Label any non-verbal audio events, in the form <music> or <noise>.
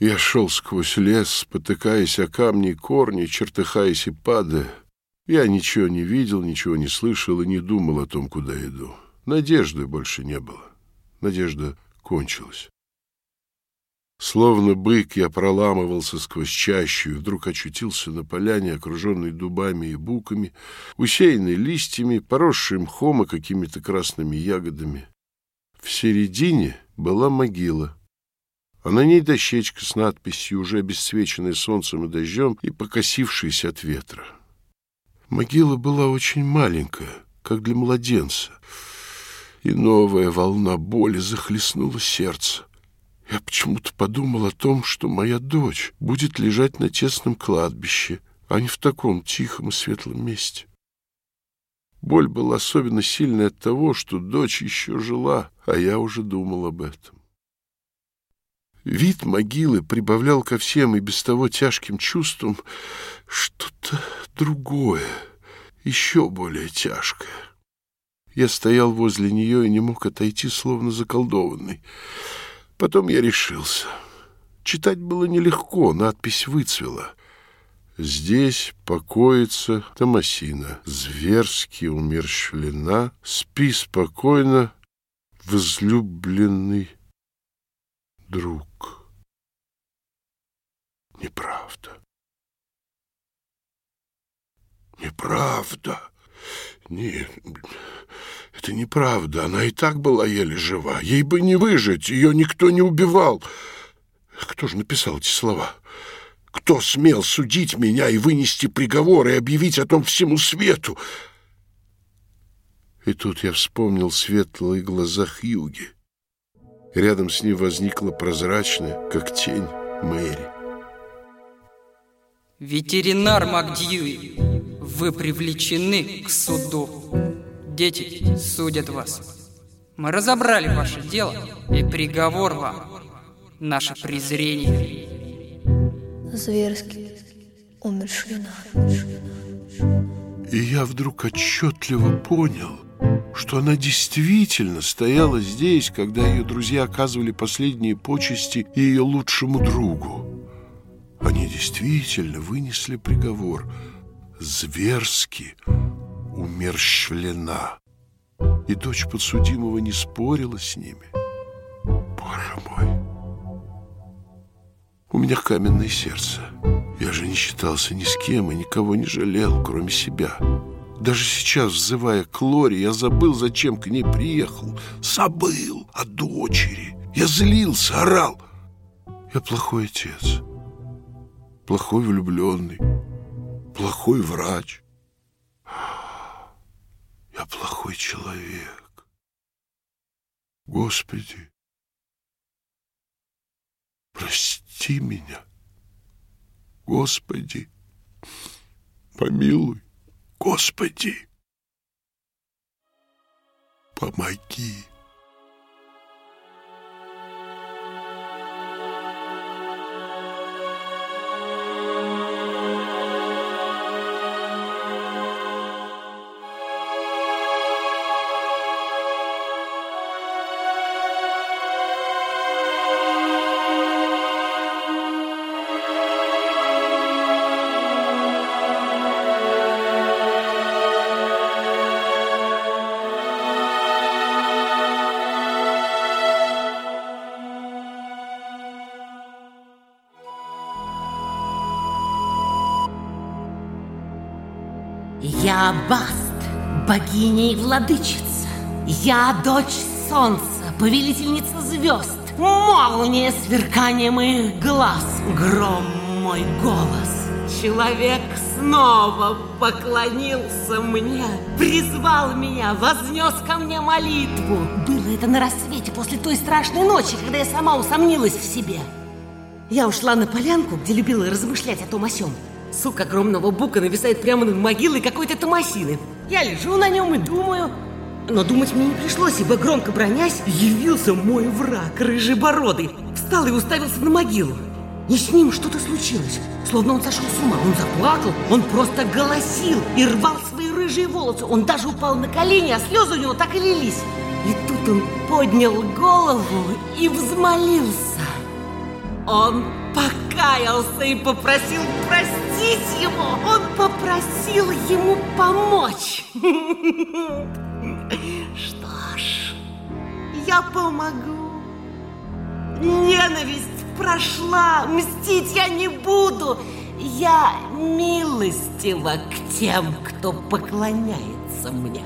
Я шел сквозь лес, спотыкаясь о камни и корни, чертыхаясь и падая. Я ничего не видел, ничего не слышал и не думал о том, куда иду. Надежды больше не было. Надежда кончилась. Словно бык я проламывался сквозь чащу и вдруг очутился на поляне, окруженной дубами и буками, усеянной листьями, поросшей мхом и какими-то красными ягодами. В середине была могила, а на ней дощечка с надписью, уже обесцвеченная солнцем и дождем и покосившаяся от ветра. Могила была очень маленькая, как для младенца, и новая волна боли захлестнула сердце. Я почему-то подумал о том, что моя дочь будет лежать на тесном кладбище, а не в таком тихом и светлом месте. Боль была особенно сильной от того, что дочь еще жила, а я уже думал об этом. Вид могилы прибавлял ко всем и без того тяжким чувствам что-то другое, еще более тяжкое. Я стоял возле нее и не мог отойти, словно заколдованный. Потом я решился. Читать было нелегко, надпись выцвела. Здесь покоится Томасина, зверски умерщвлена, спи спокойно, возлюбленный друг. Неправда. Неправда. Нет, это неправда. Она и так была еле жива. Ей бы не выжить. Ее никто не убивал. Кто же написал эти слова? Кто смел судить меня и вынести приговор и объявить о том всему свету? И тут я вспомнил светлые глаза Хьюги. Рядом с ним возникла прозрачная, как тень, Мэри. Ветеринар Макдьюи, вы привлечены к суду. Дети судят вас. Мы разобрали ваше дело и приговор вам. Наше презрение. Зверски умершлена. И я вдруг отчетливо понял, что она действительно стояла здесь, когда ее друзья оказывали последние почести ее лучшему другу. Они действительно вынесли приговор «зверски умерщвлена». И дочь подсудимого не спорила с ними. Боже мой! У меня каменное сердце. Я же не считался ни с кем и никого не жалел, кроме себя. Даже сейчас, взывая к Лоре, я забыл, зачем к ней приехал. Забыл о дочери. Я злился, орал. Я плохой отец, плохой влюбленный, плохой врач. Я плохой человек. Господи, прости меня. Господи, помилуй. Господи, помоги. Я Баст, богиня и владычица. Я дочь солнца, повелительница звезд. Молния сверкание моих глаз, гром мой голос. Человек снова поклонился мне, призвал меня, вознес ко мне молитву. Было это на рассвете после той страшной ночи, когда я сама усомнилась в себе. Я ушла на полянку, где любила размышлять о том о сём. Сук огромного бука нависает прямо над могилой какой-то томасины. Я лежу на нем и думаю... Но думать мне не пришлось, ибо громко бронясь, явился мой враг, рыжебородый. Встал и уставился на могилу. И с ним что-то случилось, словно он сошел с ума. Он заплакал, он просто голосил и рвал свои рыжие волосы. Он даже упал на колени, а слезы у него так и лились. И тут он поднял голову и взмолился. Он покаялся и попросил простить его. Он попросил ему помочь. <laughs> Что ж, я помогу. Ненависть прошла, мстить я не буду. Я милостива к тем, кто поклоняется мне.